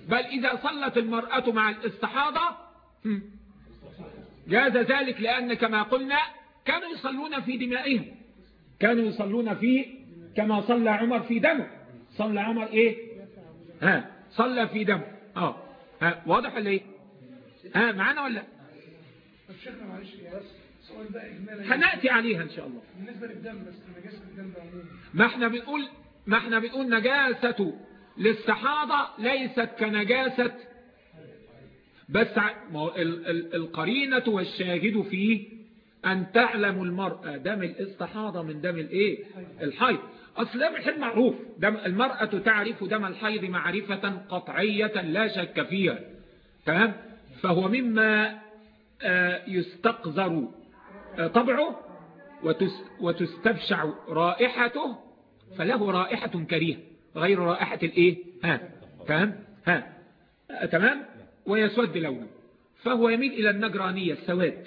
بل إذا صلت المرأة مع الاستحاضة جاز ذلك لأن كما قلنا كانوا يصلون في دمائهم. كانوا يصلون في كما صلى عمر في دمه. صلى عمر إيه؟ ها صلى في دمه آه. ها واضح ولا إيه؟ ها معانا ولا؟ هنأتي عليها إن شاء الله. بالنسبة للدم بس نجاسة الدم عموما. ما إحنا بنقول ما إحنا بنقول نجاسة للسحاضة ليست كنجاسة. بس القرينة والشاهد فيه أن تعلم المرأة دم الاستحاضة من دم الإيه؟ الحيض. أصل الحيض معروف. دم المرأة تعرف دم الحيض معرفة قطعية لا شك فيها. تمام؟ فهو مما يستقذر طبعه وتستبشع رائحته فله رائحة كريهة. غير رائحة الإيه؟ ها تمام؟ ها. تمام؟ ويسود لونه. فهو يميل إلى النجرانية السواد.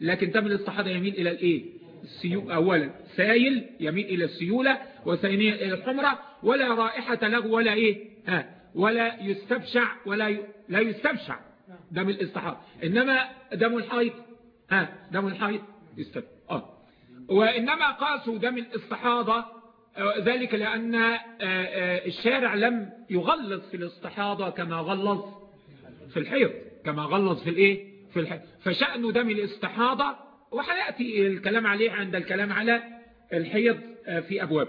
لكن دم الاستحاضة يميل إلى الإيه؟ السيو اولا سايل يميل إلى السيولة وثانيا إلى الحمرة ولا رائحة له ولا إيه؟ ها ولا يستبشع ولا ي... لا يستبشع دم الاستحاضة إنما دم الحيض ها دم الحيض يستبشع آه. وإنما قاسوا دم الاستحاضة ذلك لأن الشارع لم يغلظ في الاستحاضة كما غلظ في الحيض كما غلظ في الإيه؟ في الحيض فشأن دم الاستحاضة وحيأتي الكلام عليه عند الكلام على الحيض في أبواب.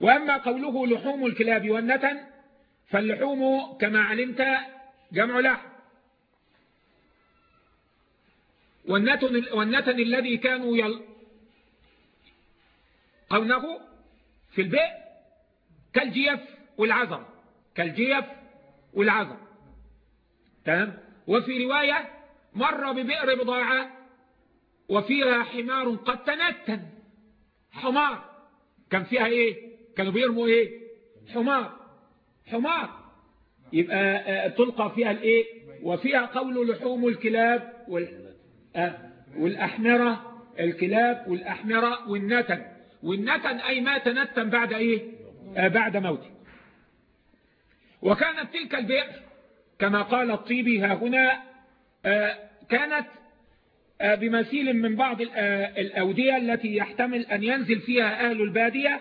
وأما قوله لحوم الكلاب والنتن فاللحوم كما علمت جمع لحم. والنتن, والنتن الذي كانوا يلقونه في البئر كالجيف والعذر كالجيف والعذر تمام؟ وفي رواية مر ببئر بضاعة وفيها حمار قد تنتن. حمار. كان فيها إيه؟ كانوا بيرموا إيه؟ حمار. حمار. يبقى تلقى فيها الإيه؟ وفيها قول لحوم الكلاب وال والأحمرة الكلاب والأحمرة والنتن. والنتن أي ما تنتن بعد إيه؟ بعد موته. وكانت تلك البئر كما قال الطيبي ها هنا كانت بمسيل من بعض الأودية التي يحتمل أن ينزل فيها أهل البادية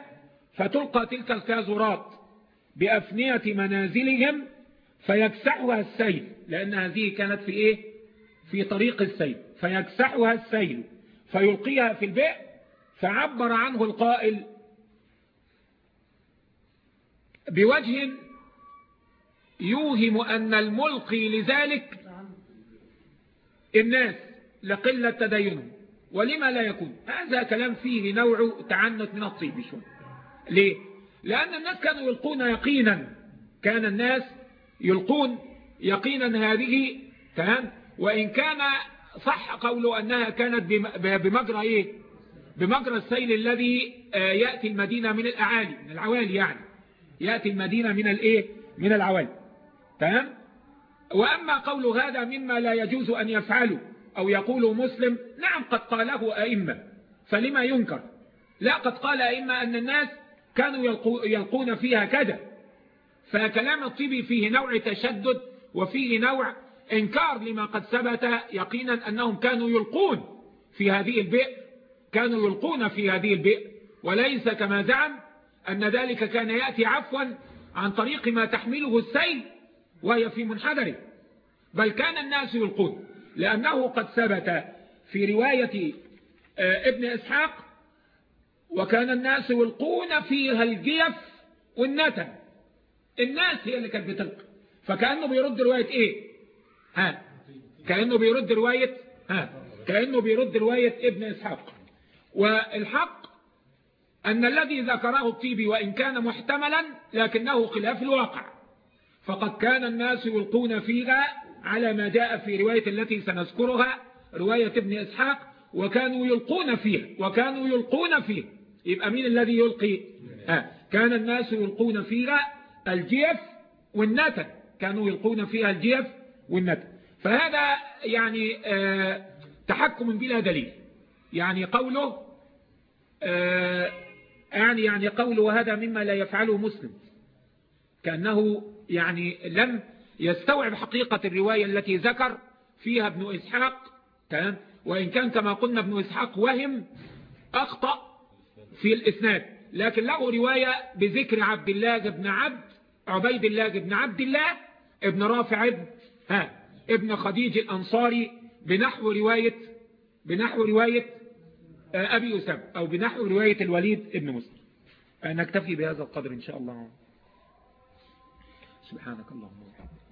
فتلقى تلك القاذورات بأفنية منازلهم فيكسحها السيل لأن هذه كانت في إيه؟ في طريق السيل فيكسحها السيل فيلقيها في البئر فعبر عنه القائل بوجه يوهم أن الملقي لذلك الناس لقلة تدينهم ولما لا يكون؟ هذا كلام فيه نوع تعنت من الطيب شوي. ليه؟ لأن الناس كانوا يلقون يقينا. كان الناس يلقون يقينا هذه تمام؟ وإن كان صح قوله أنها كانت بمجرى إيه؟ بمجرى السيل الذي يأتي المدينة من الأعالي من العوالي يعني. يأتي المدينة من الإيه؟ من العوالي. تمام؟ وأما قول هذا مما لا يجوز أن يفعله أو يقول مسلم نعم قد قاله أئمة فلما ينكر؟ لا قد قال أئمة أن الناس كانوا يلقون فيها كذا. فكلام الطبي فيه نوع تشدد وفيه نوع إنكار لما قد ثبت يقينا أنهم كانوا يلقون في هذه البئر كانوا يلقون في هذه البئر. وليس كما زعم أن ذلك كان يأتي عفوا عن طريق ما تحمله السيل وهي في منحدره. بل كان الناس يلقون لأنه قد ثبت في رواية ابن إسحاق وكان الناس يلقون فيها الجيف والنتن. الناس هي اللي كانت بتلقي فكأنه بيرد رواية إيه؟ ها؟ كأنه بيرد رواية ها؟ كأنه بيرد رواية ابن إسحاق. والحق أن الذي ذكره الطيبي وإن كان محتملا لكنه خلاف الواقع. فقد كان الناس يلقون فيها على ما جاء في رواية التي سنذكرها رواية ابن إسحاق وكانوا يلقون فيها وكانوا يلقون فيها. يبقى مين الذي يلقي؟ ها كان الناس يلقون فيها الجيف والنتن. كانوا يلقون فيها الجيف والنتن. فهذا يعني آه تحكم بلا دليل. يعني قوله آه يعني يعني قوله هذا مما لا يفعله مسلم. كأنه يعني لم يستوعب حقيقة الرواية التي ذكر فيها ابن إسحاق تمام؟ وإن كان كما قلنا ابن إسحاق وهم أخطأ في الإسناد. لكن له رواية بذكر عبد الله بن عبد عبيد الله بن عبد الله ابن رافع ابن ها ابن خديج الأنصاري بنحو رواية بنحو رواية أبي أسامة أو بنحو رواية الوليد ابن مسلم. نكتفي بهذا القدر إن شاء الله. سبحانك اللهم وبحمدك.